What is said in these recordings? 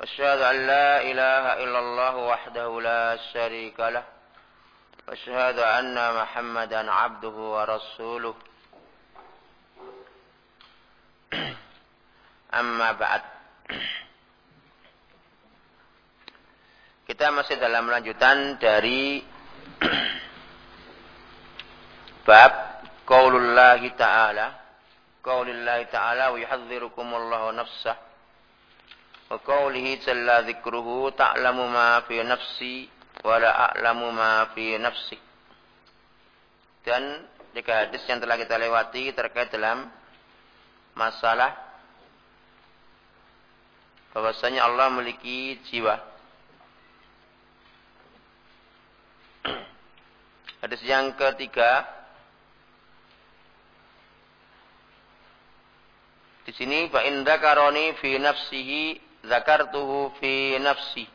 أشهد أن لا إله إلا الله وحده لا شريك له وأشهد أن محمدا عبده ورسوله أما بعد Kita masih dalam lanjutan dari bab qaulullahi ta'ala qaulillahi ta'ala wa yuhadzirukumullahu nafsah wa qaulihi jalla dzikruhu ta'lamu ma fi nafsi wa la a'lamu ma fi nafsi. Dan tiga hadis yang telah kita lewati terkait dalam masalah bahwasanya Allah memiliki jiwa. Hadis yang ketiga Di sini fa in fi nafsihi dzakartuhu fi nafsi.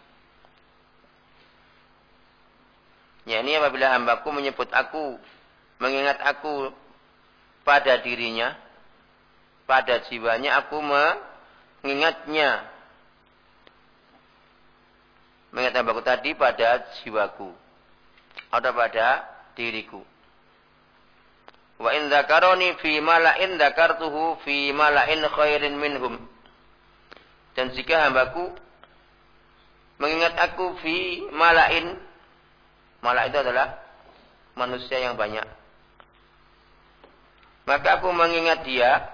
Ya ini apabila hambaku menyebut aku, mengingat aku pada dirinya, pada jiwanya aku mengingatnya. Mengingat hambaku tadi pada jiwaku atau pada diriku. Wa in dzakaroni fi mala'in dzakartuhu fi mala'in khairin minhum. Dan jika hambaku mengingat aku fi mala'in mala' itu adalah manusia yang banyak. Maka aku mengingat dia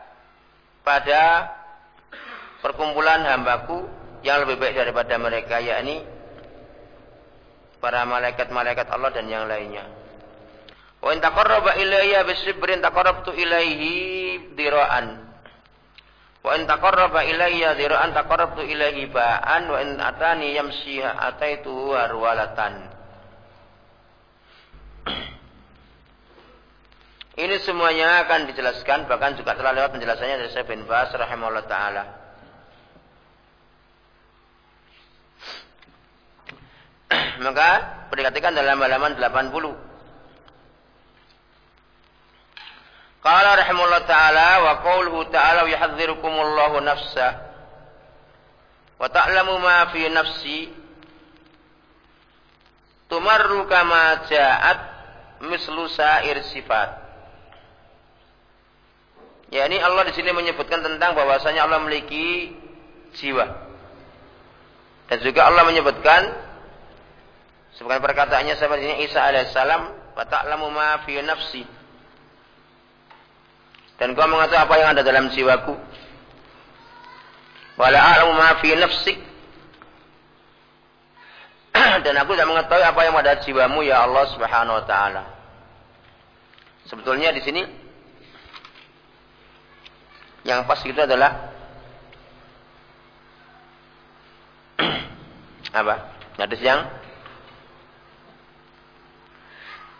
pada perkumpulan hambaku yang lebih baik daripada mereka yakni para malaikat-malaikat Allah dan yang lainnya. Wa in taqarraba ilayya bisibrin taqarrabtu ilaihi dira'an. Wa in taqarraba ilayya dira'an taqarrabtu ilaihi ba'an wa in atani yamshi ataituhu harwalatan. Ini semuanya akan dijelaskan bahkan juga telah lewat penjelasannya dari Syekh bin Bas rahimahullah taala. Maka perhatikan dalam halaman 80 Qala rahimahullah ta'ala wa qawluhu ta'ala yuhadzirukumullahu nafsa wa ta'lamu ma fi nafsi tumarru kama ja'at mislu sa'ir sifat. Ya ini Allah di sini menyebutkan tentang bahwasanya Allah memiliki jiwa. Dan juga Allah menyebutkan sebagai perkataannya sahabat ini Isa alaihissalam wa ta'lamu ma fi nafsi dan kau mengatakan apa yang ada dalam jiwaku. Wala a'lamu ma fi nafsik. Dan aku tidak mengetahui apa yang ada jiwamu ya Allah Subhanahu wa taala. Sebetulnya di sini yang pas itu adalah apa? Hadis yang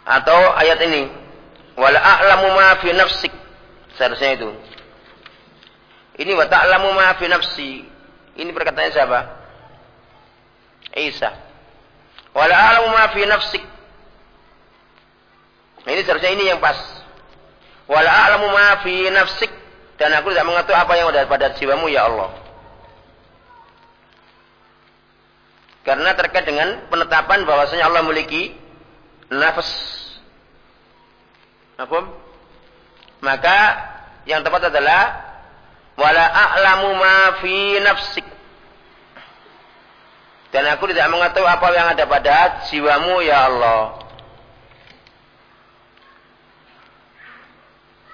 atau ayat ini wala a'lamu ma fi nafsik Seharusnya itu. Ini wa ta'lamu ma fi nafsi. Ini perkataannya siapa? Isa. Wa a'lamu ma fi nafsik. Ini seharusnya ini yang pas. Wa a'lamu ma fi nafsik. Dan aku tidak mengetahui apa yang ada pada jiwamu ya Allah. Karena terkait dengan penetapan bahwasanya Allah memiliki nafas. Apa? Maka yang tepat adalah wala a'lamu ma fi nafsik. Dan aku tidak mengetahui apa yang ada pada jiwamu ya Allah.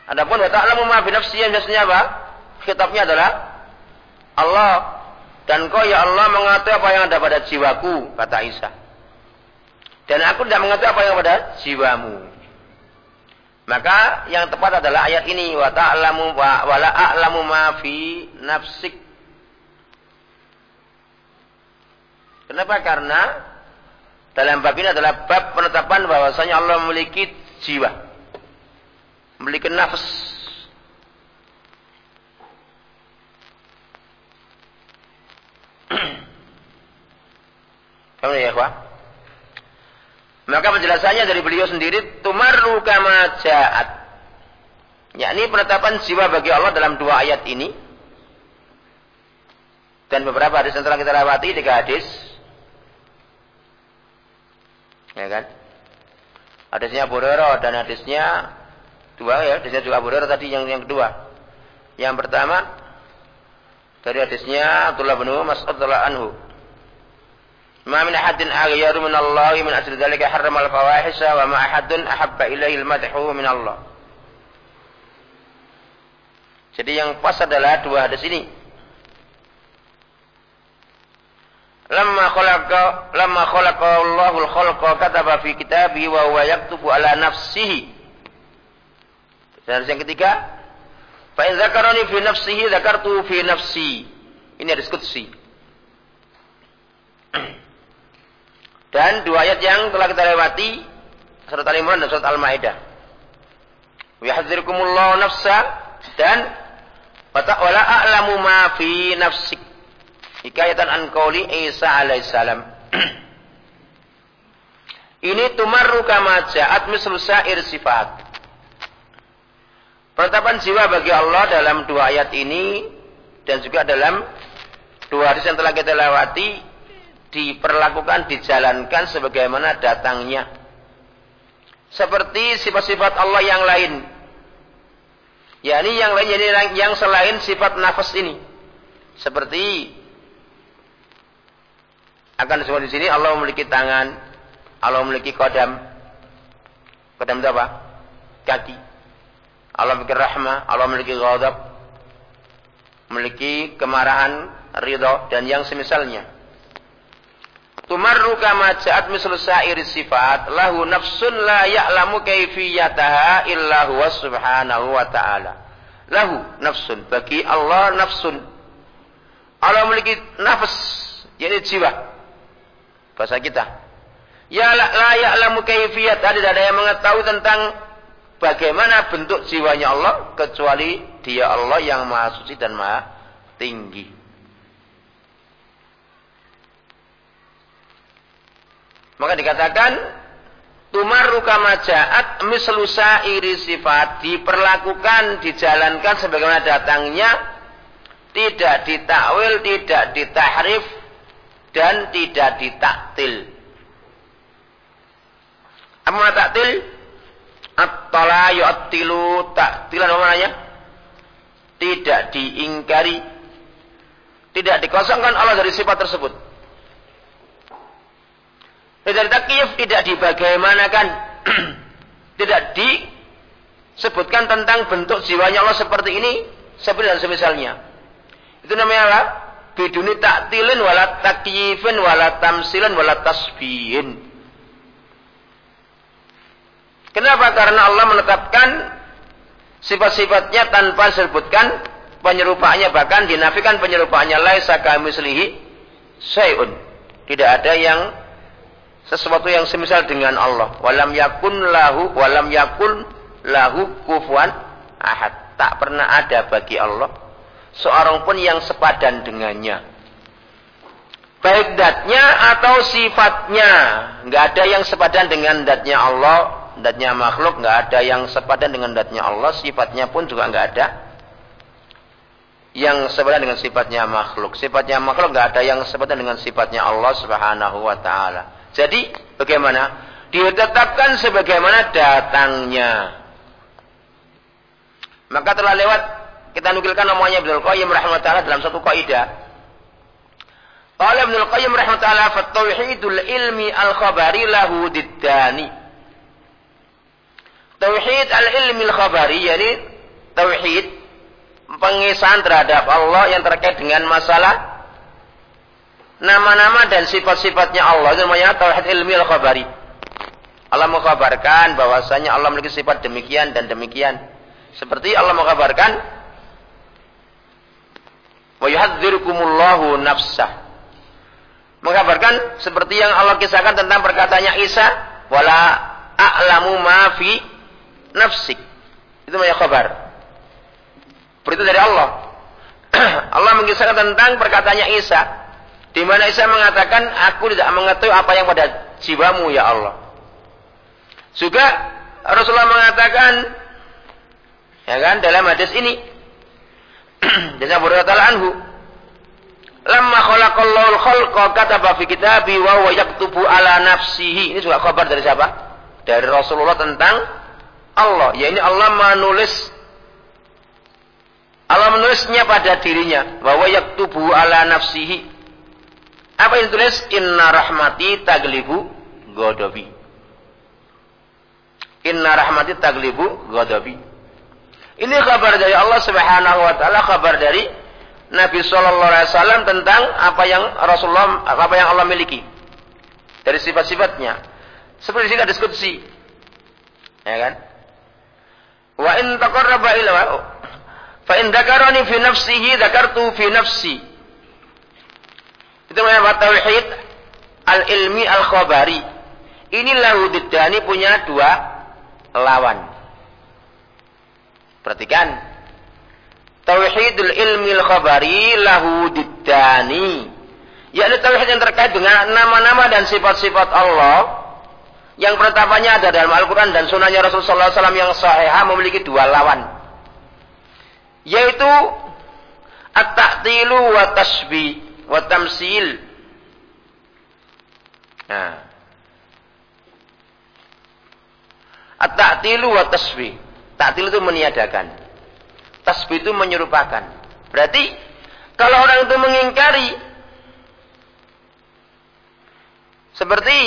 Adapun wa ta'lamu ma fi nafsi yang biasanya apa? Kitabnya adalah Allah dan kau ya Allah mengetahui apa yang ada pada jiwaku kata Isa. Dan aku tidak mengetahui apa yang ada pada jiwamu. Maka yang tepat adalah ayat ini wa ta'lamu wa la a'lamu ma fi nafsik. Kenapa? Karena dalam bab ini adalah bab penetapan bahwasanya Allah memiliki jiwa. Memiliki nafas. Kamu ya, Pak? Maka penjelasannya dari beliau sendiri tumarru kama ja'at. Yakni penetapan jiwa bagi Allah dalam dua ayat ini. Dan beberapa hadis yang telah kita lewati tiga hadis. Ya kan? Hadisnya Abu dan hadisnya dua ya hadisnya juga Abu tadi yang yang kedua. Yang pertama dari hadisnya Abdullah bin Mas'ud radhiyallahu anhu ما من أحد أغير من الله من أجل ذلك حرم الفواحش وما أحد أحب إليه المدح من الله Jadi yang pas adalah dua hadis ini. Lama khalaqa lamma khalaqa Allahu al-khalqa kataba fi kitabihi wa huwa yaktubu ala nafsihi. Dan yang ketiga, fa in zakarani fi nafsihi zakartu fi nafsi. Ini hadis qudsi. Dan dua ayat yang telah kita lewati surat Al-Imran dan surat Al-Maidah. Wa yahdzirukumullahu nafsa dan wala a'lamu ma fi nafsik Hikayatan an qauli Isa alaihissalam. Ini tumarru kama ja'at mislu sa'ir sifat. Penetapan jiwa bagi Allah dalam dua ayat ini dan juga dalam dua hadis yang telah kita lewati diperlakukan, dijalankan sebagaimana datangnya. Seperti sifat-sifat Allah yang lain. yakni yang lain, yakni yang selain sifat nafas ini. Seperti akan disebut di sini Allah memiliki tangan, Allah memiliki kodam. Kodam itu apa? Kaki. Allah memiliki rahmah, Allah memiliki ghadab, memiliki kemarahan, ridho dan yang semisalnya. Tumarru kama ja'at mislu sa'iri sifat lahu nafsun la ya'lamu kaifiyataha illa huwa subhanahu wa ta'ala. Lahu nafsun bagi Allah nafsun. Allah memiliki nafas, yaitu jiwa bahasa kita. Ya la, la ya'lamu kaifiyat, tidak ada yang mengetahui tentang bagaimana bentuk jiwanya Allah kecuali Dia Allah yang Maha Suci dan Maha Tinggi. Maka dikatakan tumaru kama ja'at mislu sa'iri sifat diperlakukan dijalankan sebagaimana datangnya tidak ditakwil tidak ditahrif dan tidak ditaktil. Apa taktil? At-tala yu'attilu taktilan apa namanya? Tidak diingkari. Tidak dikosongkan Allah dari sifat tersebut. Tidak takyif, tidak dibagaimanakan. tidak disebutkan tentang bentuk jiwanya Allah seperti ini, seperti dan semisalnya. Itu namanya apa? biduni taktilin wala takyifin wala tamsilin wala tasbihin. Kenapa? Karena Allah menetapkan sifat-sifatnya tanpa disebutkan penyerupaannya bahkan dinafikan penyerupaannya laisa kamislihi syai'un. Tidak ada yang sesuatu yang semisal dengan Allah. Walam yakun lahu walam yakun lahu kufuan ahad. Tak pernah ada bagi Allah seorang pun yang sepadan dengannya. Baik datnya atau sifatnya. Nggak ada yang sepadan dengan datnya Allah. Datnya makhluk. Nggak ada yang sepadan dengan datnya Allah. Sifatnya pun juga nggak ada. Yang sepadan dengan sifatnya makhluk. Sifatnya makhluk nggak ada yang sepadan dengan sifatnya Allah subhanahu wa ta'ala. Jadi bagaimana? Ditetapkan sebagaimana datangnya. Maka telah lewat kita nukilkan namanya Ibnu Qayyim rahimahullah dalam satu kaidah. Qala Ibnu Qayyim rahimahullah fa tauhidul ilmi al-khabari lahu diddani. Tauhid al-ilmi al-khabari yakni tauhid pengisahan terhadap Allah yang terkait dengan masalah nama-nama dan sifat-sifatnya Allah itu namanya tauhid ilmi al-khabari. Allah mengkabarkan bahwasanya Allah memiliki sifat demikian dan demikian. Seperti Allah mengkabarkan Wa yuhadzirukumullahu nafsah. mengkabarkan seperti yang Allah kisahkan tentang perkataannya Isa, wala a'lamu ma fi nafsik. Itu namanya kabar. Berita dari Allah. Allah mengisahkan tentang perkataannya Isa, di mana Isa mengatakan, aku tidak mengetahui apa yang pada jiwamu ya Allah. Juga Rasulullah mengatakan, ya kan, dalam hadis ini, dan Abu Hurairah anhu, Lamma khalaqallahu al-khalqa kataba fi kitabi wa huwa yaktubu ala nafsihi. Ini juga kabar dari siapa? Dari Rasulullah tentang Allah. Ya ini Allah menulis Allah menulisnya pada dirinya bahwa yaktubu ala nafsihi. Apa yang ditulis? Inna rahmati taglibu godobi. Inna rahmati taglibu godobi. Ini kabar dari Allah Subhanahu wa taala, kabar dari Nabi Shallallahu Alaihi Wasallam tentang apa yang Rasulullah apa yang Allah miliki dari sifat-sifatnya. Seperti sini diskusi, ya kan? Wa in taqarraba ila fa in dzakarani fi nafsihi dzakartu fi nafsi. Itu namanya tauhid al-ilmi al-khabari. Inilah Hudiddani punya dua lawan. Perhatikan, Tauhidul ilmi al-khabari lahu diddani. Yakni tauhid yang terkait dengan nama-nama dan sifat-sifat Allah yang penetapannya ada dalam Al-Quran dan sunnahnya Rasulullah SAW yang sahih memiliki dua lawan. Yaitu at-ta'tilu wa tasbih wa tamsil. Nah. At-ta'tilu wa tasbih. Ta'til itu meniadakan. Tasbih itu menyerupakan. Berarti kalau orang itu mengingkari seperti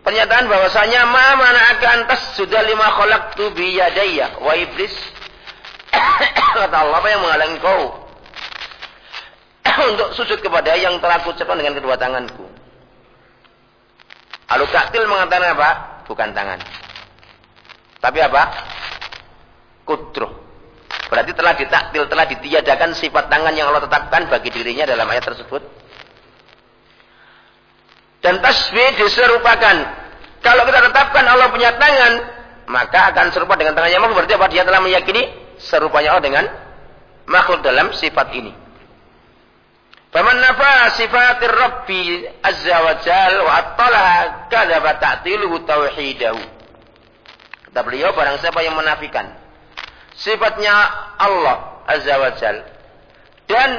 pernyataan bahwasanya ma mana akan tas sudah lima kolak tu biyadaya wa iblis kata Allah apa yang menghalangi kau untuk sujud kepada yang telah kucapkan dengan kedua tanganku. Alu taktil mengatakan apa? Bukan tangan. Tapi apa? Kudroh. Berarti telah ditaktil, telah ditiadakan sifat tangan yang Allah tetapkan bagi dirinya dalam ayat tersebut. Dan tasbih diserupakan. Kalau kita tetapkan Allah punya tangan, maka akan serupa dengan tangannya makhluk. Berarti apa? Dia telah meyakini serupanya Allah dengan makhluk dalam sifat ini. Faman nafa sifatir Rabbi azza wa jal wa attalaha kadzaba ta'tiluhu tauhidahu. Kata beliau barang siapa yang menafikan sifatnya Allah Azza wa Jal. Dan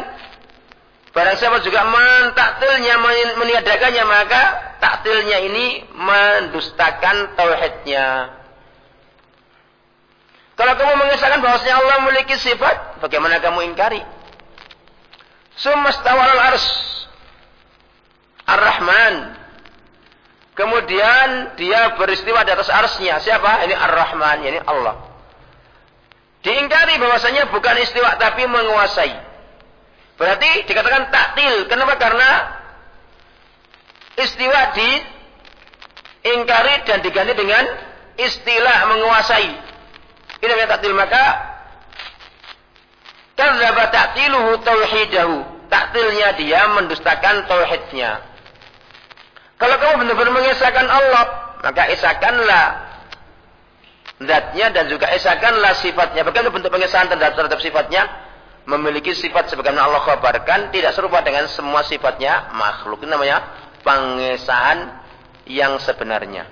barang siapa juga mentaktilnya, meniadakannya, maka taktilnya ini mendustakan tauhidnya. Kalau kamu mengesahkan bahwasanya Allah memiliki sifat, bagaimana kamu ingkari? Sumastawal ars Ar-Rahman. Kemudian dia beristiwa di atas arsnya. Siapa? Ini Ar-Rahman, ini Allah. Diingkari bahwasanya bukan istiwa tapi menguasai. Berarti dikatakan taktil. Kenapa? Karena istiwa diingkari dan diganti dengan istilah menguasai. Ini namanya taktil. Maka kadzaba taktiluhu tauhidahu. Taktilnya dia mendustakan tauhidnya. Kalau kamu benar-benar mengesahkan Allah, maka esahkanlah zatnya dan juga esakanlah sifatnya. Bagaimana bentuk pengesahan terhadap, terhadap sifatnya? Memiliki sifat sebagaimana Allah kabarkan tidak serupa dengan semua sifatnya makhluk. Ini namanya pengesahan yang sebenarnya.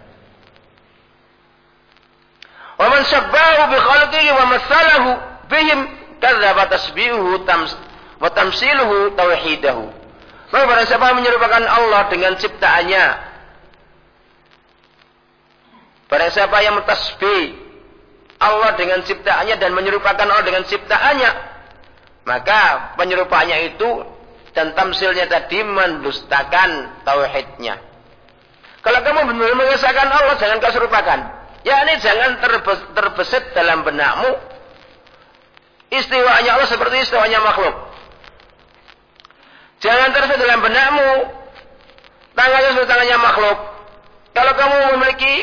Wa man syabbahu bi khalqihi wa masalahu bihim kadzdzaba tasbihuhu wa tamsiluhu tauhidahu. Maka barang siapa menyerupakan Allah dengan ciptaannya, Barang siapa yang mentasbih Allah dengan ciptaannya dan menyerupakan Allah dengan ciptaannya, maka penyerupaannya itu dan tamsilnya tadi mendustakan tauhidnya. Kalau kamu benar-benar mengesahkan Allah, jangan kau serupakan. Ya ini jangan terbesit dalam benakmu. Istiwanya Allah seperti istiwanya makhluk. Jangan terbesit dalam benakmu. Tangannya seperti tangannya makhluk. Kalau kamu memiliki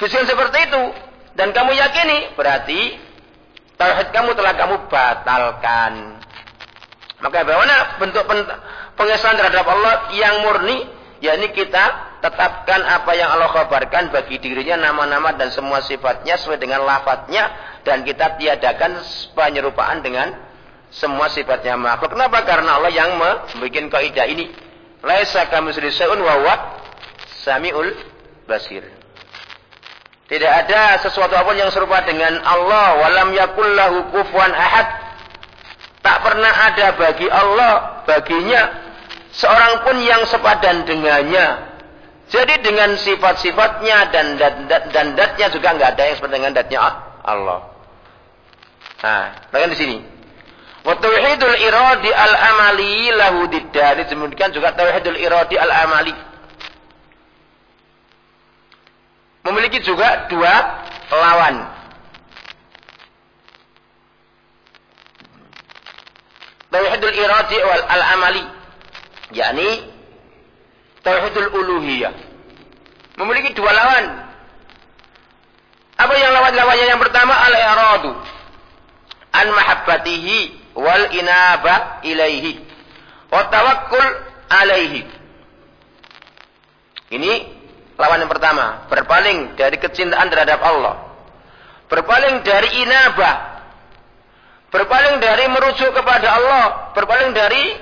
Vision seperti itu dan kamu yakini berarti tauhid kamu telah kamu batalkan. Maka bagaimana bentuk pengesahan terhadap Allah yang murni yakni kita tetapkan apa yang Allah kabarkan bagi dirinya nama-nama dan semua sifatnya sesuai dengan lafadznya dan kita tiadakan penyerupaan dengan semua sifatnya makhluk. Kenapa? Karena Allah yang membuat kaidah ini. Laisa kamitsli syai'un wa huwa samiul basir. Tidak ada sesuatu apa pun yang serupa dengan Allah. Walam yakul lahu kufuwan ahad. Tak pernah ada bagi Allah, baginya seorang pun yang sepadan dengannya. Jadi dengan sifat-sifatnya dan dan datnya juga nggak ada yang sepadan dengan datnya Allah. Nah, bagian di sini. Wa tauhidul iradi al-amali lahu diddari. Demikian juga tauhidul iradi al-amali. Memiliki juga dua lawan. Tauhidul iradi wal al-amali yakni tauhidul uluhiyah. Memiliki dua lawan. Apa yang lawan-lawannya? Yang pertama al-iradu an mahabbatihi wal inaba ilaihi wa tawakkul alaihi. Ini lawan yang pertama, berpaling dari kecintaan terhadap Allah. Berpaling dari inabah. Berpaling dari merujuk kepada Allah, berpaling dari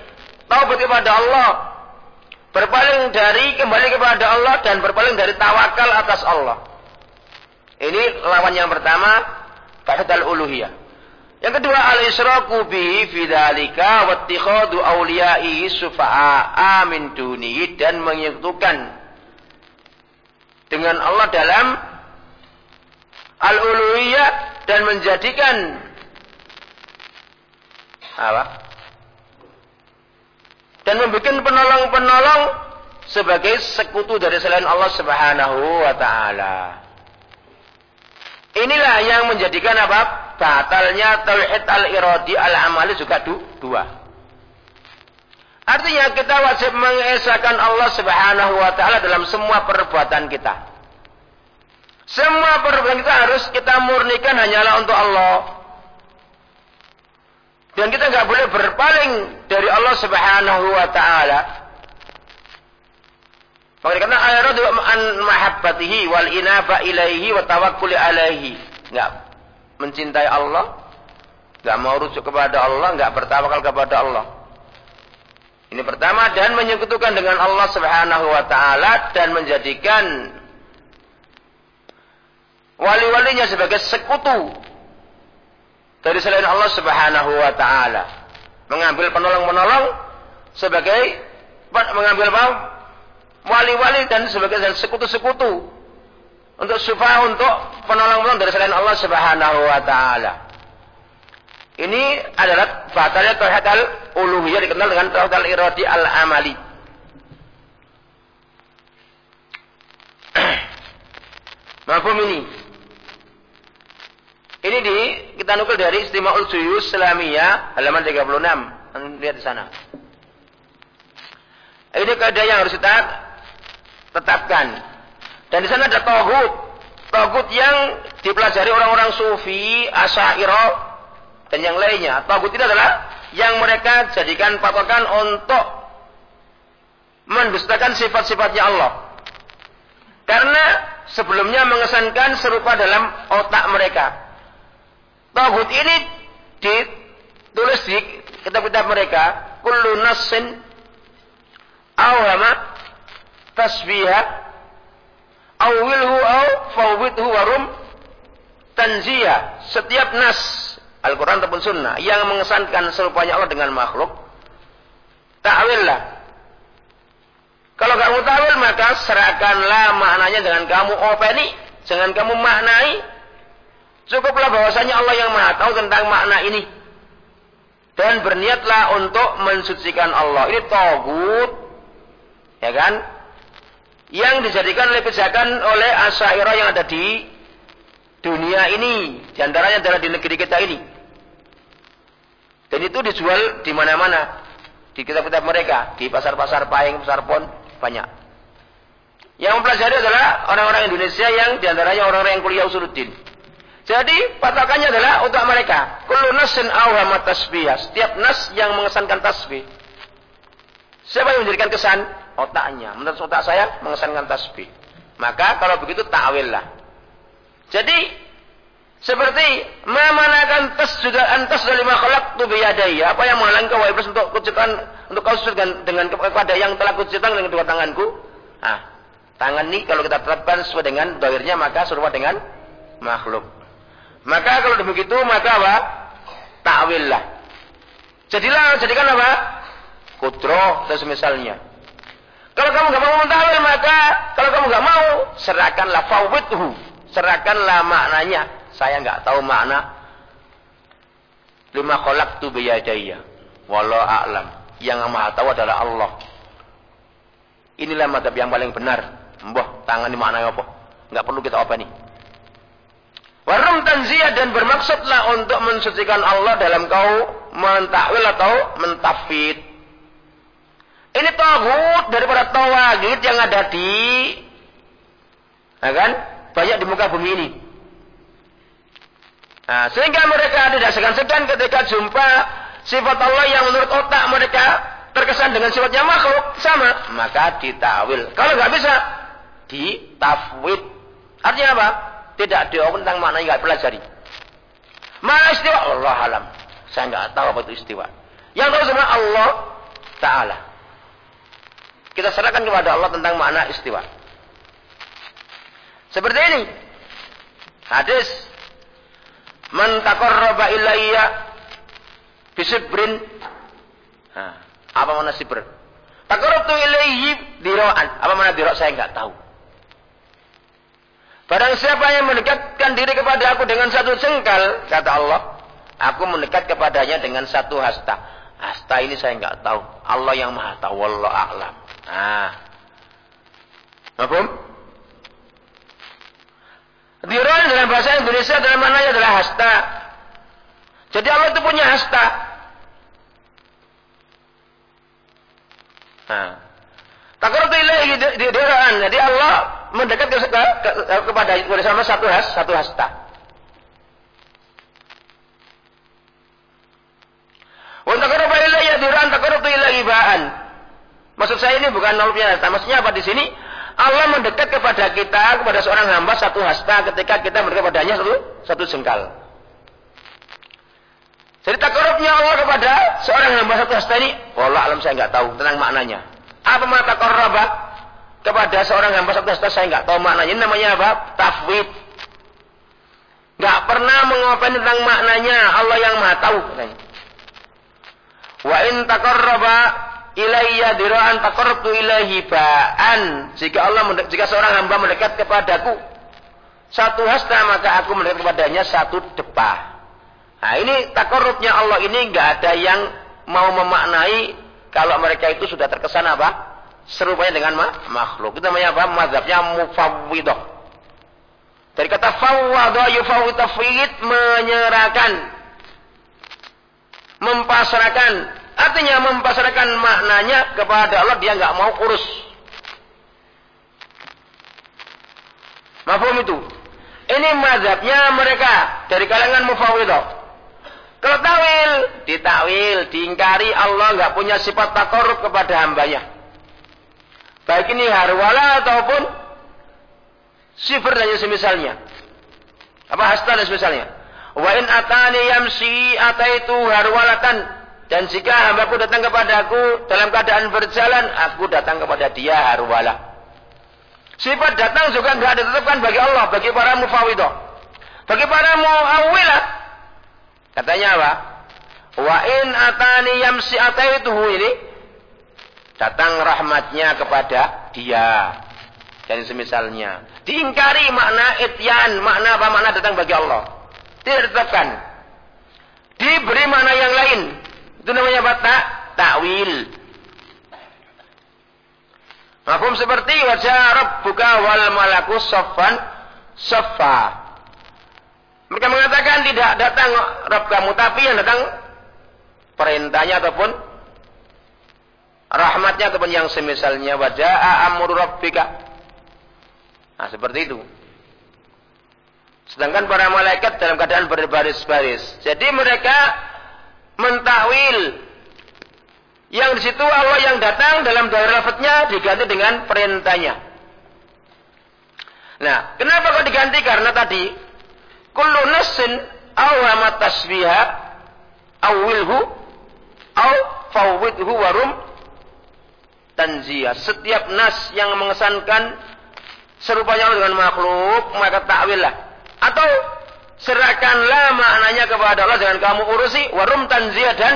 taubat kepada Allah, berpaling dari kembali kepada Allah dan berpaling dari tawakal atas Allah. Ini lawan yang pertama, tauhid al-uluhiyah. Yang kedua al-israku bihi fi dzalika wa ittikhadu awliya'i sufa'a min dunihi dan menyekutukan dengan Allah dalam al-uluhiyah dan menjadikan apa? Dan membuat penolong-penolong sebagai sekutu dari selain Allah Subhanahu wa taala. Inilah yang menjadikan apa? Batalnya tauhid al-iradi al-amali juga du dua. Artinya kita wajib mengesahkan Allah Subhanahu wa taala dalam semua perbuatan kita. Semua perbuatan kita harus kita murnikan hanyalah untuk Allah. Dan kita nggak boleh berpaling dari Allah Subhanahu wa taala. Maka karena ayradu an mahabbatihi wal inaba ilaihi wa tawakkul alaihi. Enggak mencintai Allah, enggak mau rujuk kepada Allah, enggak bertawakal kepada Allah. Ini pertama dan menyekutukan dengan Allah Subhanahu wa taala dan menjadikan wali-walinya sebagai sekutu dari selain Allah Subhanahu wa taala. Mengambil penolong-penolong sebagai mengambil apa? wali-wali dan sebagai sekutu-sekutu untuk supaya untuk penolong-penolong dari selain Allah Subhanahu wa taala. Ini adalah batalnya tauhid al-uluhiyah dikenal dengan tauhid al-iradi al-amali. Mafhum ini? Ini di kita nukil dari Istima'ul Juyus Islamiyah halaman 36. Lihat di sana. Ini kaidah yang harus kita tetapkan. Dan di sana ada tohut. Tohut yang dipelajari orang-orang sufi, asyairah, dan yang lainnya. Tohut ini adalah yang mereka jadikan patokan untuk mendustakan sifat-sifatnya Allah. Karena sebelumnya mengesankan serupa dalam otak mereka. Tauhid ini ditulis di kitab-kitab mereka. Kullu nassin awhama tasbiha awilhu aw fawwidhu warum tanziya. Setiap nas Al-Quran ataupun Sunnah yang mengesankan serupanya Allah dengan makhluk, takwillah. Kalau kamu takwil maka serahkanlah maknanya dengan kamu openi, jangan kamu maknai Cukuplah bahwasanya Allah yang Maha tahu tentang makna ini. Dan berniatlah untuk mensucikan Allah. Ini togut. Ya kan? Yang dijadikan oleh kejakan oleh asyairah yang ada di dunia ini. Di antaranya adalah di negeri kita ini. Dan itu dijual di mana-mana. Di kitab-kitab mereka. Di pasar-pasar paing, pasar pon. Banyak. Yang mempelajari adalah orang-orang Indonesia yang di antaranya orang-orang yang kuliah usuluddin. Jadi patokannya adalah untuk mereka. Kullu nasin awhama tasbih. Setiap nas yang mengesankan tasbih. Siapa yang menjadikan kesan? Otaknya. Menurut otak saya mengesankan tasbih. Maka kalau begitu takwil lah. Jadi seperti memanakan tas juga antas dari makhluk tu biyadaya. Apa yang menghalangi kau iblis untuk kuciptakan untuk kau sujudkan dengan kepada yang telah kuciptakan dengan dua tanganku? Ah, tangan ini kalau kita terapkan sesuai dengan doirnya maka serupa dengan makhluk. Maka kalau begitu maka apa? Takwil lah. Jadilah jadikan apa? Kudro dan semisalnya. Kalau kamu nggak mau mentawil maka kalau kamu nggak mau serahkanlah fawwidhu. Serahkanlah maknanya. Saya nggak tahu makna lima kolak tu biyadaya. Wallahu a'lam. Yang maha tahu adalah Allah. Inilah madhab yang paling benar. Mbah, tangan ini maknanya apa? Nggak perlu kita apa nih. Warum tanziyah dan bermaksudlah untuk mensucikan Allah dalam kau mentakwil atau mentafid. Ini tauhid daripada tawagid yang ada di ya kan? banyak di muka bumi ini. Nah, sehingga mereka tidak segan-segan ketika jumpa sifat Allah yang menurut otak mereka terkesan dengan sifatnya makhluk sama, maka ditakwil. Kalau nggak bisa, ditafwid. Artinya apa? Tidak dia tentang maknanya nggak pelajari. Mana istiwa? Allah alam. Saya nggak tahu apa itu istiwa. Yang tahu cuma Allah Taala. Kita serahkan kepada Allah tentang makna istiwa. Seperti ini. Hadis. Man taqarraba ilayya bisibrin. Nah, apa mana sibr? Taqarrabtu ilayhi dira'an. Apa mana dira' saya nggak tahu. Barang siapa yang mendekatkan diri kepada aku dengan satu jengkal, kata Allah, aku mendekat kepadanya dengan satu hasta. Hasta ini saya nggak tahu. Allah yang maha tahu. Wallah a'lam. Nah. Mahfum? Diron dalam bahasa Indonesia dalam mananya adalah hasta. Jadi Allah itu punya hasta. Nah. Takut ilahi diraan. Jadi Allah mendekat ke, ke, ke, kepada kepada sama satu has, satu hasta. Untuk kerja ilayya diran takarrubu ila ibaan. Maksud saya ini bukan nolnya hasta. Maksudnya apa di sini? Allah mendekat kepada kita, kepada seorang hamba satu hasta ketika kita mendekat kepadanya satu, satu jengkal. Jadi takarubnya Allah kepada seorang hamba satu hasta ini, Allah alam saya nggak tahu tentang maknanya. Apa mata takarraba? Kepada seorang hamba satu hasta saya nggak tahu maknanya. Ini namanya apa? Tafwid. Nggak pernah mengopen tentang maknanya. Allah yang maha tahu. Wa in takarraba ilayya dira'an takarrabtu ilaihi ba'an. Jika Allah jika seorang hamba mendekat kepadaku satu hasta maka aku mendekat kepadanya satu depah. Nah ini takarrubnya Allah ini nggak ada yang mau memaknai kalau mereka itu sudah terkesan apa? Serupanya dengan makhluk. Itu namanya apa? Mazhabnya mufawwidah. Dari kata fawwada yufawwid tafwid menyerahkan. Mempasrahkan. Artinya mempasrahkan maknanya kepada Allah dia nggak mau urus. Mafhum itu. Ini mazhabnya mereka dari kalangan mufawwidah. Kalau tawil, ditakwil, diingkari Allah nggak punya sifat takorub kepada hambanya. Baik ini harwala ataupun sifir dan semisalnya. Apa hasta dan semisalnya. Wa in atani yamsi ataitu harwalatan. Dan jika hambaku datang kepadaku dalam keadaan berjalan, aku datang kepada dia harwala. Sifat datang juga enggak ditetapkan bagi Allah, bagi para mufawidah. Bagi para muawwilah. Katanya apa? Wa in atani yamsi ataitu ini datang rahmatnya kepada dia. Dan semisalnya. Diingkari makna ityan. Makna apa? Makna datang bagi Allah. Tidak ditetapkan. Diberi makna yang lain. Itu namanya apa? Tak takwil. Mafhum seperti wajah rabbuka wal malaku saffan saffa. Mereka mengatakan tidak datang Rabb kamu tapi yang datang perintahnya ataupun rahmatnya ataupun yang semisalnya wajah amru rabbika. Nah, seperti itu. Sedangkan para malaikat dalam keadaan berbaris-baris. Jadi mereka mentakwil Yang di situ Allah yang datang dalam daerah lafadznya diganti dengan perintahnya. Nah, kenapa kok diganti? Karena tadi kullu nassin awama tasbiha awilhu aw fawwidhu warum tanziyah. Setiap nas yang mengesankan serupanya dengan makhluk, maka takwillah. Atau serahkanlah maknanya kepada Allah jangan kamu urusi warum tanziyah dan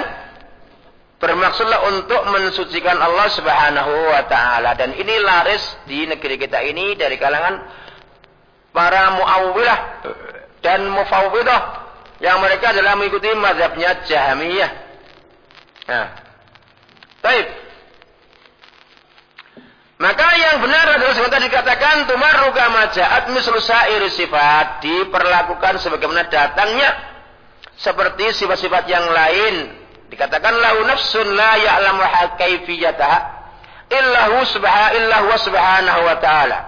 bermaksudlah untuk mensucikan Allah Subhanahu wa taala dan ini laris di negeri kita ini dari kalangan para muawwilah dan mufawwidah yang mereka adalah mengikuti mazhabnya Jahmiyah. Nah. Baik. Maka yang benar adalah seperti dikatakan tumaru kama ja'at mislu sa'ir sifat diperlakukan sebagaimana datangnya seperti sifat-sifat yang lain Dikatakan lahu nafsun la ya'lamu kaifiyataha illahu subhanahu illahu subhanahu wa ta'ala.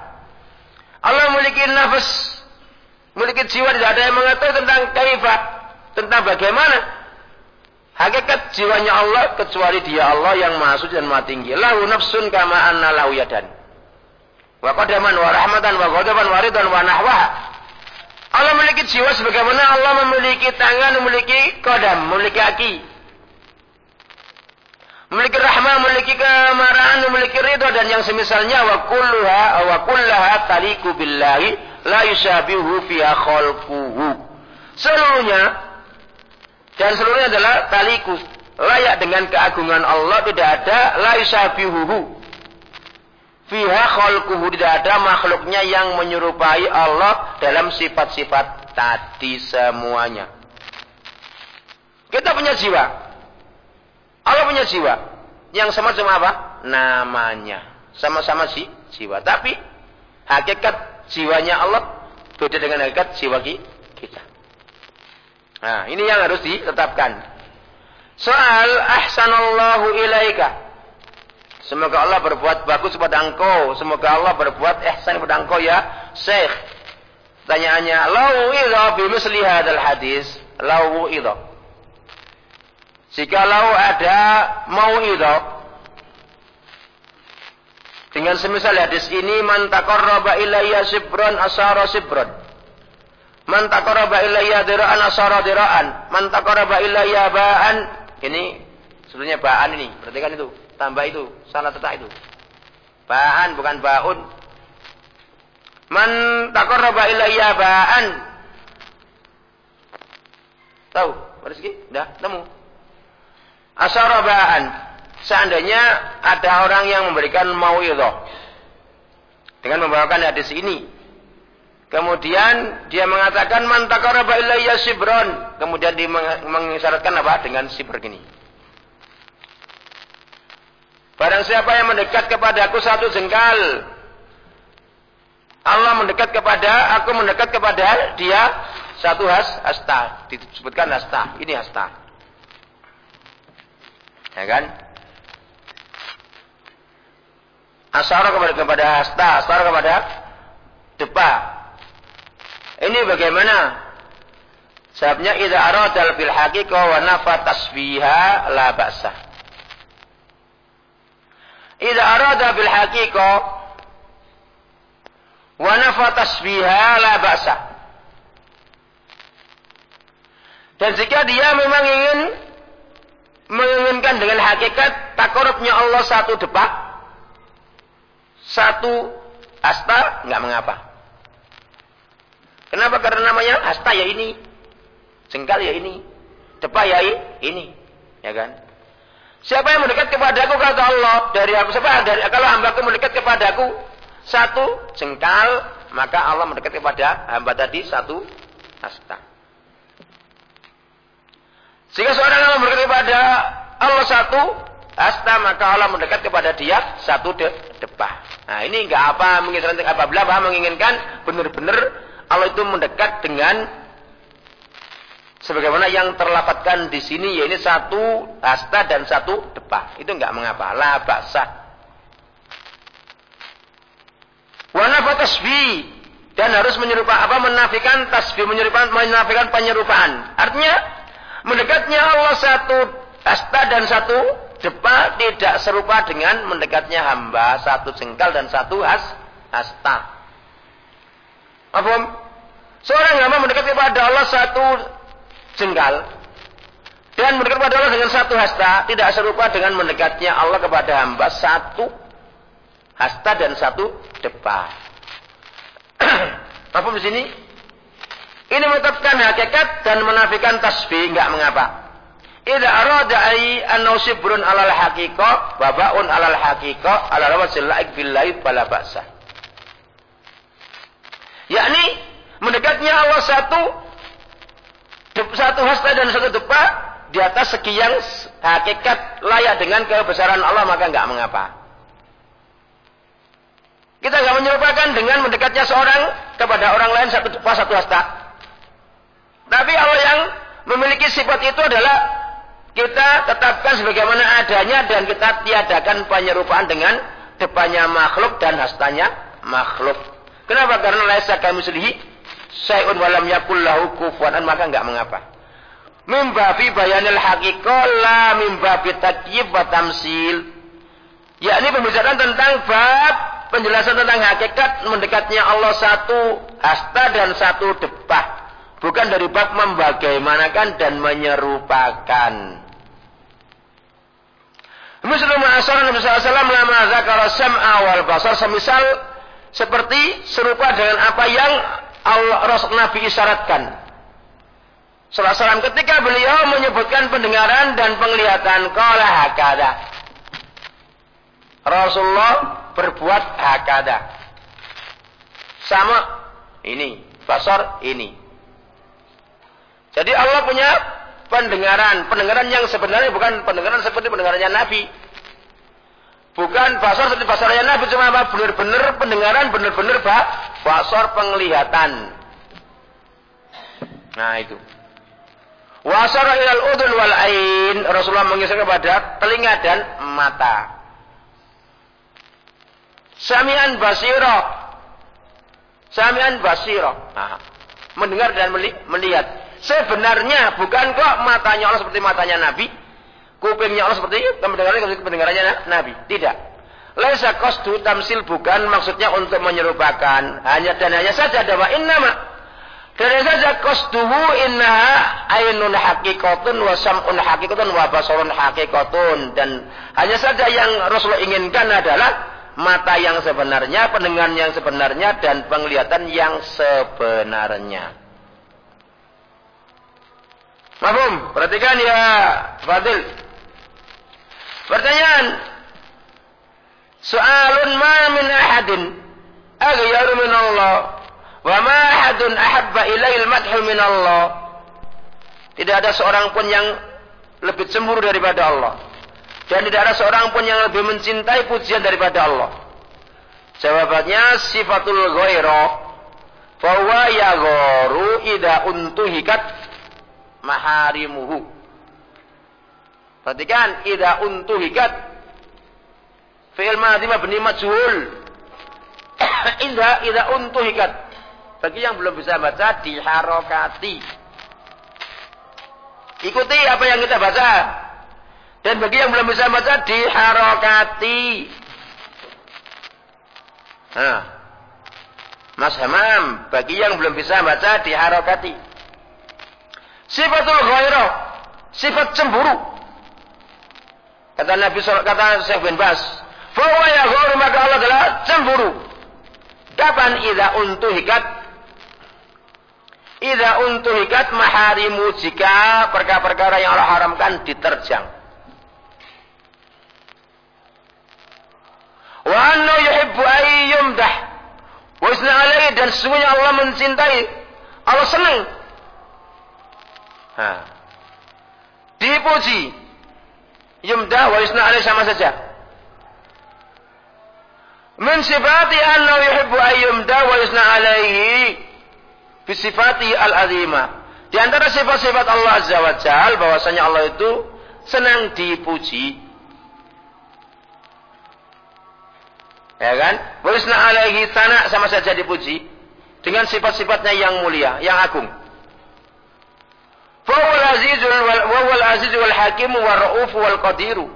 Allah memiliki nafas, memiliki jiwa tidak ada yang mengetahui tentang kaifah, tentang bagaimana hakikat jiwanya Allah kecuali Dia Allah yang maha suci dan maha tinggi. Lahu nafsun kama anna lahu yadan. Wa qadaman wa rahmatan wa ghadaban wa ridan wa nahwaha. Allah memiliki jiwa sebagaimana Allah memiliki tangan, memiliki kodam, memiliki kaki memiliki rahmah, memiliki kemarahan, memiliki ridha dan yang semisalnya wa kulluha wa kullaha taliku billahi la yusabihu fiha khalquhu. Seluruhnya dan seluruhnya adalah taliku layak dengan keagungan Allah tidak ada la yusabihu fiha khalquhu tidak ada makhluknya yang menyerupai Allah dalam sifat-sifat tadi semuanya. Kita punya jiwa, Allah punya jiwa. Yang sama-sama apa? Namanya. Sama-sama si jiwa. Tapi hakikat jiwanya Allah beda dengan hakikat jiwa. Nah, ini yang harus ditetapkan. Soal ahsanallahu ilaika. Semoga Allah berbuat bagus kepada engkau. Semoga Allah berbuat ihsan kepada engkau ya Syekh. Tanyaannya, lau idha bimisli hadal hadis. Lau idha. Jikalau ada mau itu dengan semisal hadis ini man taqarraba ilayya sibran asara sibran. Man taqarraba ilayya dira'an asara dira'an. Man taqarraba ilayya ba'an. Ini sebetulnya ba'an ini. Perhatikan itu. Tambah itu. Salah tetap itu. Ba'an bukan ba'un. Man taqarraba ilayya ba'an. Tahu? Rizki? Dah, temu. Asarabaan. Seandainya ada orang yang memberikan mauidhah dengan membawakan hadis ini. Kemudian dia mengatakan man taqarraba ilayya sibron. Kemudian dia mengisyaratkan apa? Dengan sibr gini. Barang siapa yang mendekat kepada aku satu jengkal. Allah mendekat kepada, aku mendekat kepada dia satu has, hasta. Disebutkan hasta. Ini hasta. Ya kan? Asara kepada kepada hasta, asara kepada depa. Ini bagaimana? Sebabnya idza aradal bil haqiqah wa nafa tasbiha la ba'sa. Idza arada bil haqiqah wa nafa tasbiha la ba'sa. Dan jika dia memang ingin menginginkan dengan hakikat takorubnya Allah satu depak, satu asta, nggak mengapa. Kenapa? Karena namanya asta ya ini, jengkal ya ini, depak ya ini, ya kan? Siapa yang mendekat kepadaku kata Allah dari aku siapa dari kalau hambaku mendekat kepadaku satu jengkal maka Allah mendekat kepada hamba tadi satu asta. Sehingga seorang yang mendekat kepada Allah satu, asta maka Allah mendekat kepada dia satu de depah. Nah ini enggak apa menginginkan apabila apa menginginkan benar-benar Allah itu mendekat dengan sebagaimana yang terlapatkan di sini yaitu satu asta dan satu depah. Itu enggak mengapa. La baksa. Wa tasbih dan harus menyerupai apa menafikan tasbih menyerupai menafikan penyerupaan. Artinya mendekatnya Allah satu asta dan satu depa tidak serupa dengan mendekatnya hamba satu jengkal dan satu has hasta. Apa? Seorang hamba mendekat kepada Allah satu jengkal dan mendekat kepada Allah dengan satu hasta tidak serupa dengan mendekatnya Allah kepada hamba satu hasta dan satu depa. Apa di sini? Ini menetapkan hakikat dan menafikan tasbih enggak mengapa. Ida arada ai annau sibrun alal haqiqah babaun alal haqiqah ala rawasil laik billahi fala ba'sa. Yakni mendekatnya Allah satu satu hasta dan satu depa di atas sekian hakikat layak dengan kebesaran Allah maka enggak mengapa. Kita enggak menyerupakan dengan mendekatnya seorang kepada orang lain satu depa satu hasta. Tapi Allah yang memiliki sifat itu adalah kita tetapkan sebagaimana adanya dan kita tiadakan penyerupaan dengan depannya makhluk dan hastanya makhluk. Kenapa? Karena laisa selihi sayun walam yakul lahu kufuwan maka enggak mengapa. Mimbabi bayanil haqiqah la mimbabi takyib wa tamsil. Yakni pembicaraan tentang bab penjelasan tentang hakikat mendekatnya Allah satu hasta dan satu depah. Bukan dari bab membagaimanakan dan menyerupakan. Misal ma'asara Nabi SAW lama zakara sam'a wal basar. Semisal seperti serupa dengan apa yang Allah Rasul Nabi isyaratkan. Salam ketika beliau menyebutkan pendengaran dan penglihatan kala hakada. Rasulullah berbuat hakada. Sama ini, basar ini. Jadi Allah punya pendengaran. Pendengaran yang sebenarnya bukan pendengaran seperti pendengarannya Nabi. Bukan basar seperti basarnya Nabi. Cuma apa? Benar-benar pendengaran, benar-benar basar penglihatan. Nah itu. Wasara ilal udun wal ain. Rasulullah mengisar kepada telinga dan mata. Samian basiro. Samian basiro. Nah, mendengar dan melihat. Sebenarnya bukan kok matanya Allah seperti matanya Nabi, kupingnya Allah seperti pendengarannya seperti pendengarannya Nabi. Tidak. Laisa qasdu tamsil bukan maksudnya untuk menyerupakan. Hanya dan hanya saja ada wa innama. Dan saja qasduhu innaha ainun haqiqatun wa sam'un haqiqatun wa haqiqatun. Dan hanya saja yang Rasulullah inginkan adalah mata yang sebenarnya, pendengaran yang sebenarnya, dan penglihatan yang sebenarnya. Mahum, perhatikan ya Fadil. Pertanyaan. Soalun ma min ahadin aghyaru min Allah wa ma ahadun ahabba ilail madhu min Allah. Tidak ada seorang pun yang lebih cemburu daripada Allah. Dan tidak ada seorang pun yang lebih mencintai pujian daripada Allah. Jawabannya sifatul ghairah. Fawa yagharu ida untuhikat maharimuhu. Perhatikan, ida untuhikat fi'il madhi mabni majhul. ida ida untuhikat. Bagi yang belum bisa baca diharokati. Ikuti apa yang kita baca. Dan bagi yang belum bisa baca diharokati. Nah. Mas Hamam, bagi yang belum bisa baca diharokati. Sifatul ghairah. Sifat cemburu. Kata Nabi kata Syekh bin Bas. Fawa ya ghairu maka Allah adalah cemburu. Kapan idza untuhikat Idza untuhikat maharimu jika perkara-perkara yang Allah haramkan diterjang. Wa anna yuhibbu ayyumdah. Wa alaihi dan sesungguhnya Allah mencintai. Allah senang Ha. Dipuji. Yumdah wa yusna alaih sama saja. Min sifati annahu yuhibbu ayyumdah wa yusna alaihi. Bisifati al-azimah. Di antara sifat-sifat Allah Azza wa Jal, bahwasanya Allah itu senang dipuji. Ya kan? Wa alaihi tanah sama saja dipuji. Dengan sifat-sifatnya yang mulia, yang agung. Fawwal azizul wal aziz wal hakim wal qadiru.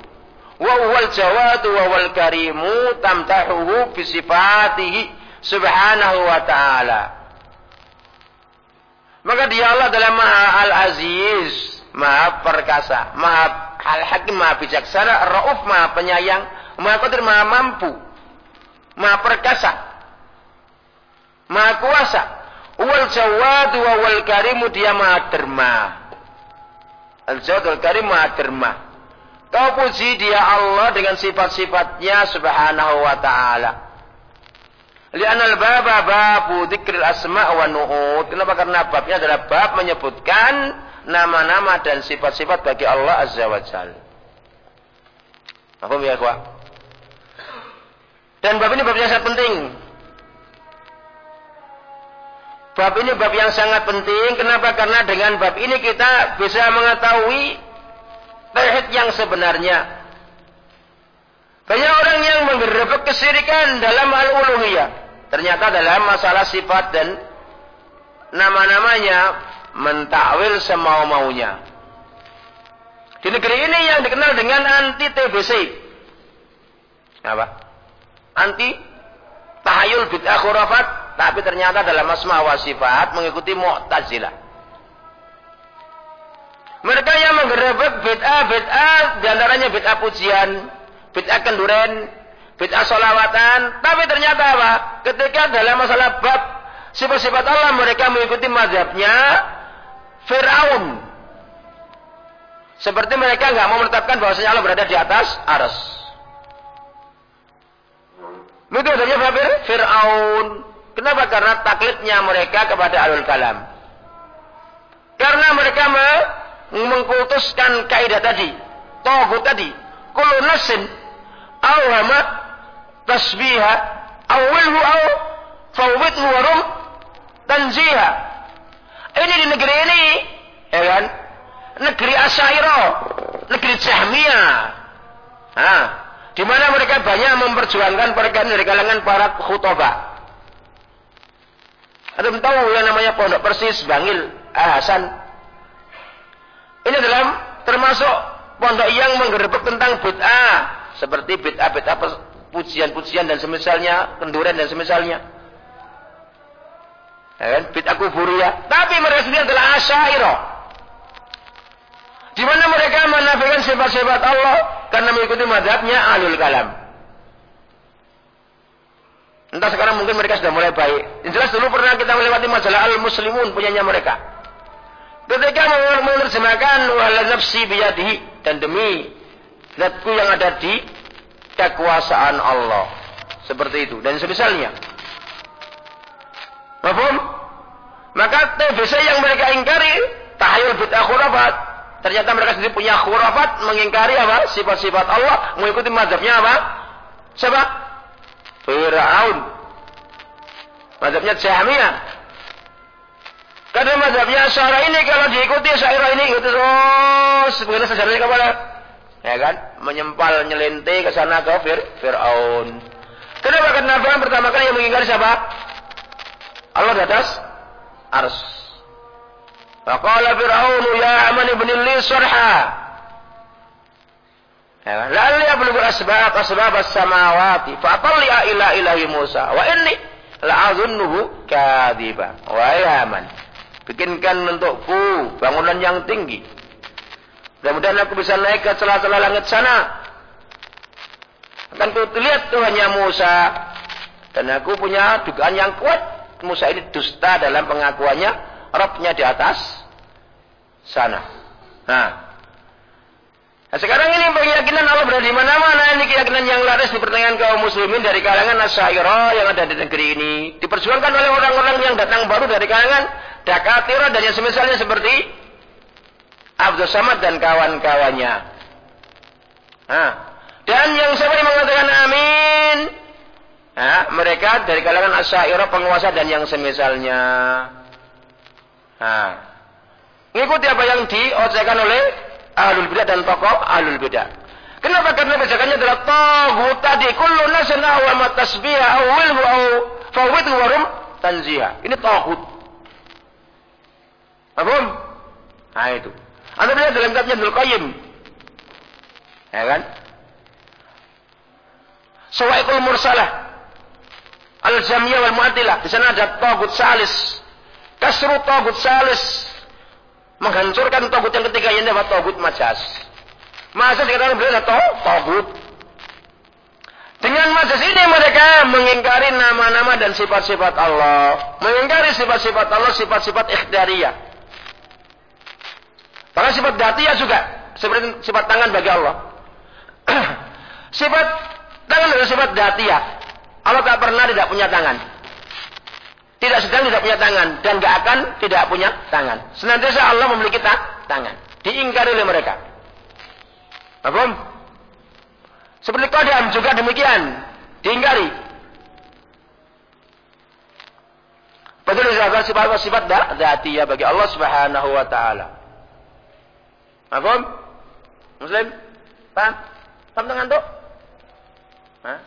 wa huwal jawadu wa wal karimu tamtahuhu subhanahu wa ta'ala. Maka dia Allah adalah Maha Al-Aziz, Maha Perkasa, Maha Al-Hakim, Maha Bijaksana, Rauf, Maha Penyayang, Maha Qadir, Maha Mampu, Maha Perkasa, Maha Kuasa. Wal Jawad wa wal Karimu dia Maha Derma. Al-Jawad wal Karim Maha. Kau puji dia Allah dengan sifat-sifatnya subhanahu wa ta'ala. Lian al-baba babu dzikril asma wa nu'ud. Kenapa? Karena babnya adalah bab menyebutkan nama-nama dan sifat-sifat bagi Allah Azza wa Jalla. Apa ya? Dan bab ini bab yang sangat penting. Bab ini bab yang sangat penting. Kenapa? Karena dengan bab ini kita bisa mengetahui tauhid yang sebenarnya. Banyak orang yang menggerebek kesirikan dalam al-uluhiyah. Ternyata dalam masalah sifat dan nama-namanya mentakwil semau-maunya. Di negeri ini yang dikenal dengan anti TBC. Apa? Anti tahayul bid'ah khurafat. Tapi ternyata dalam asma wa sifat mengikuti mu'tazilah. Mereka yang menggerebek bid'ah, bid'ah, di antaranya bid'ah pujian, bid'ah kenduren, bid'ah solawatan. Tapi ternyata apa? Ketika dalam masalah bab sifat-sifat Allah mereka mengikuti mazhabnya Fir'aun. Seperti mereka nggak mau menetapkan bahwasanya Allah berada di atas aras. Itu adanya Fir'aun. Kenapa? Karena taklidnya mereka kepada alul kalam. Karena mereka mengkultuskan kaidah tadi. Tohut tadi. Kullu nasin awhama tasbiha awilhu aw fawwidhu warum tanziha. Ini di negeri ini, ya kan? Negeri Asyairah, negeri Jahmiyah. Nah, di mana mereka banyak memperjuangkan perkara dari kalangan para khutbah. Ada tahu yang namanya Pondok Persis, Bangil, Hasan. Ini dalam termasuk pondok yang menggerebek tentang bid'ah seperti bid'ah-bid'ah pujian-pujian dan semisalnya, kenduren dan semisalnya. Ya kan? Bid'ah kuburiyah. Tapi mereka sendiri adalah asyairah. Di mana mereka menafikan sifat-sifat Allah karena mengikuti madhabnya alul kalam. Entah sekarang mungkin mereka sudah mulai baik. Yang jelas dulu pernah kita melewati majalah al-muslimun punyanya mereka. Ketika menerjemahkan wala nafsi biyadihi dan demi zatku yang ada di kekuasaan Allah. Seperti itu. Dan semisalnya. Mahfum? Maka TBC yang mereka ingkari, tahayul bid'ah khurafat. Ternyata mereka sendiri punya khurafat, mengingkari apa? Sifat-sifat Allah, mengikuti mazhabnya apa? Siapa? Fir'aun. Mazhabnya Jahmiyah. Karena mazhabnya Syara ini kalau diikuti Syara ini ikuti terus. Bagaimana sejarahnya kepada ya kan menyempal nyelente ke sana ke Fir Fir'aun kenapa Fir'aun pertama kali yang mengingkari siapa Allah di atas ars Faqala Fir'aun ya aman ibn li sarha ya kan? La'alli ablugul asbab asbab as-samawati ila ilahi Musa wa inni la'azunnuhu kadiba wa ya aman bikinkan untukku bangunan yang tinggi Mudah-mudahan aku bisa naik ke celah-celah langit sana. Akan ku lihat Tuhannya Musa. Dan aku punya dugaan yang kuat. Musa ini dusta dalam pengakuannya. Robnya di atas sana. Nah. Nah sekarang ini keyakinan Allah berada di mana-mana. Ini keyakinan yang laris di pertengahan kaum muslimin dari kalangan Asyairah yang ada di negeri ini. Diperjuangkan oleh orang-orang yang datang baru dari kalangan Dakatira dan yang semisalnya seperti Abdul Samad dan kawan-kawannya. Nah, dan yang yang mengatakan amin? Nah, mereka dari kalangan asyairah penguasa dan yang semisalnya. Nah, ngikuti apa yang diocekan oleh ahlul bidah dan tokoh ahlul bidah. Kenapa? Karena bacakannya adalah tahu tadi kullu nasin wa tasbiha aw wilhu aw fawwidhu warum tanziha. Ini tauhid. Paham? Nah itu. Anda lihat dalam kitabnya Ibnu Qayyim. Ya kan? Sawaikul Mursalah. Al-Jamiyah wal Mu'atilah. Di sana ada Togut Salis. Kasru Togut Salis. Menghancurkan Togut yang ketiga yang dapat Togut Majas. Majas dikatakan beliau adalah Togut. Dengan majas ini mereka mengingkari nama-nama dan sifat-sifat Allah. Mengingkari sifat-sifat Allah, sifat-sifat ikhtiariyah. Karena sifat datiyah juga. Seperti sifat tangan bagi Allah. sifat tangan adalah sifat datiyah. Allah tak pernah tidak punya tangan. Tidak sedang tidak punya tangan. Dan gak akan tidak punya tangan. Senantiasa Allah memiliki ta tangan. Diingkari oleh mereka. Apa? Seperti kodam juga demikian. Diingkari. Betul disebutkan sifat-sifat ya bagi Allah Subhanahu wa taala. Paham? Muslim? Paham? Paham dengan? Hah?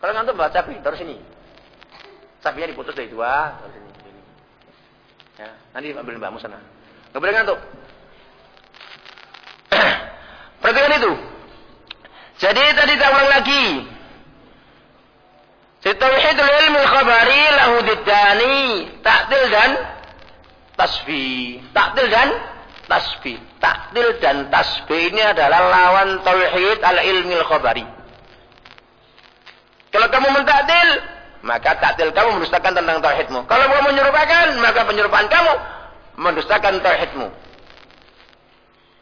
Kalau ngantuk baca terus sini. Sapinya diputus dari dua. Ya, nanti ambil mbakmu sana. Enggak boleh ngantuk. Perhatikan itu. Jadi tadi kita ulang lagi. Tauhidul ilmi khabari lahu diddani. Taktil dan tasbih. Taktil dan tasbih. Taktil dan tasbih ini adalah lawan tauhid al ilmi khabari. Kalau kamu mentaktil, maka taktil kamu mendustakan tentang tauhidmu. Kalau kamu menyerupakan, maka penyerupaan kamu mendustakan tauhidmu.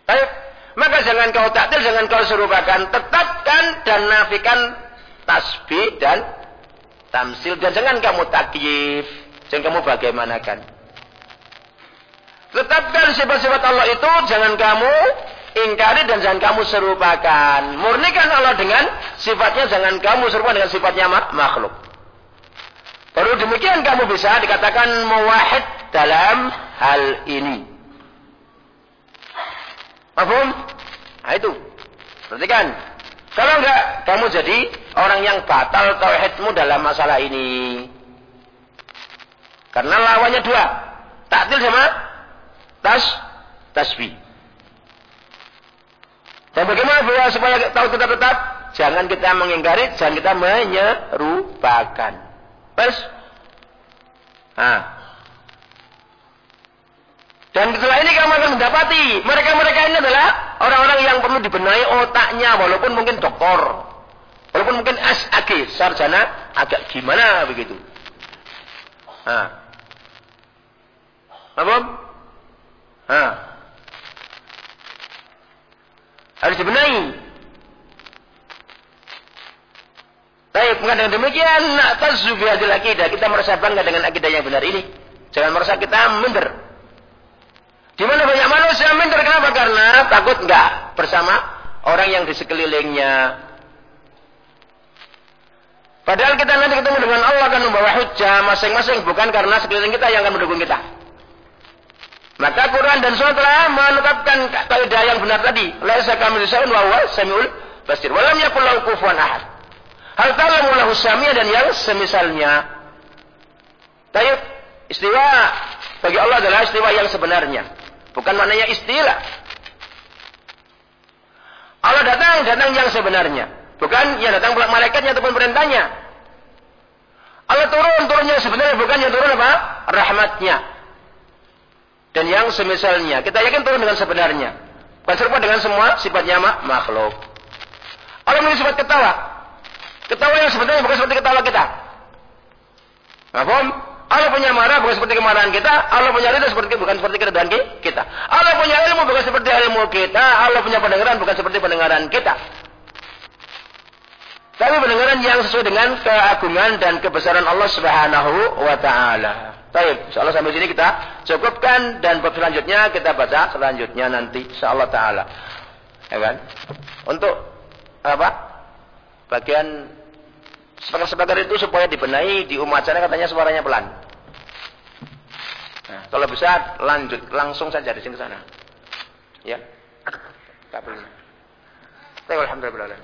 Baik. Maka jangan kau taktil, jangan kau serupakan. Tetapkan dan nafikan tasbih dan tamsil. Dan jangan kamu takyif. Jangan kamu bagaimanakan. Tetapkan sifat-sifat Allah itu jangan kamu ingkari dan jangan kamu serupakan. Murnikan Allah dengan sifatnya, jangan kamu serupakan dengan sifatnya makhluk. Baru demikian kamu bisa dikatakan muwahid dalam hal ini. Paham? Nah itu. Perhatikan. Kalau enggak, kamu jadi orang yang batal tauhidmu dalam masalah ini. Karena lawannya dua. Taktil sama tas tasbih. Dan bagaimana supaya tahu kita tetap? Jangan kita mengingkari, jangan kita menyerupakan. Terus, nah, dan setelah ini kamu akan mendapati mereka-mereka ini adalah orang-orang yang perlu dibenahi otaknya walaupun mungkin doktor. Walaupun mungkin SAG, sarjana agak gimana begitu. Nah. Apa? Nah. Harus dibenahi. Baik, dengan demikian, nak tazu akidah. Kita merasa bangga dengan akidah yang benar ini. Jangan merasa kita minder. Di mana banyak manusia minder kenapa? Karena takut enggak bersama orang yang di sekelilingnya. Padahal kita nanti ketemu dengan Allah akan membawa hujah masing-masing bukan karena sekeliling kita yang akan mendukung kita. Maka Quran dan Sunnah telah menetapkan kaidah yang benar tadi. Laisa kami syai'un wa huwa samiul basir. Wa lam yakul lahu ahad. Hal ta'lamu lahu samia dan yang semisalnya. Tayyib istiwa bagi Allah adalah istiwa yang sebenarnya. Bukan maknanya istilah. Allah datang, datang yang sebenarnya. Bukan yang datang pula malaikatnya ataupun perintahnya. Allah turun, turunnya sebenarnya bukan yang turun apa? Rahmatnya. Dan yang semisalnya. Kita yakin turun dengan sebenarnya. Bukan serupa dengan semua sifatnya makhluk. Allah memiliki sifat ketawa. Ketawa yang sebenarnya bukan seperti ketawa kita. Apa? Allah punya marah bukan seperti kemarahan kita. Allah punya ridha seperti bukan seperti keridhaan kita. Allah punya ilmu bukan seperti ilmu kita. Allah punya pendengaran bukan seperti pendengaran kita. Tapi pendengaran yang sesuai dengan keagungan dan kebesaran Allah Subhanahu wa taala. Baik, insyaallah sampai sini kita cukupkan dan bab selanjutnya kita baca selanjutnya nanti insyaallah taala. Ya kan? Untuk apa? Bagian Sebagian-sebagian itu supaya dibenahi di umat sana katanya suaranya pelan. Nah, kalau bisa lanjut langsung saja di sini ke sana. Ya. Tak boleh. Alhamdulillah.